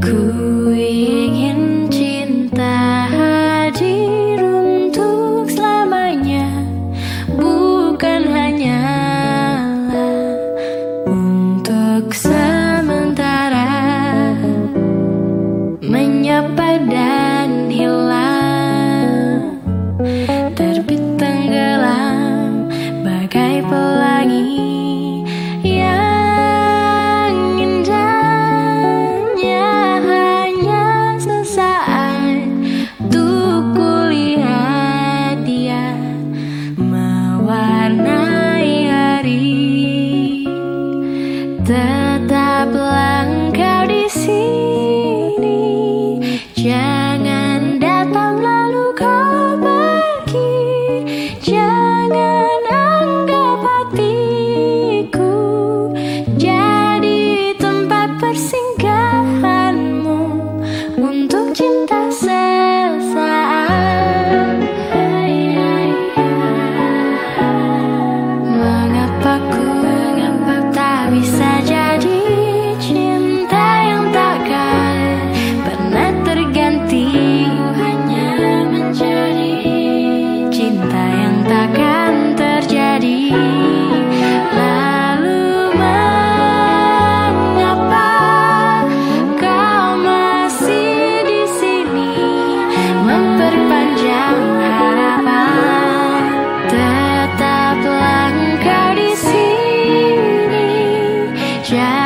Ku Yeah.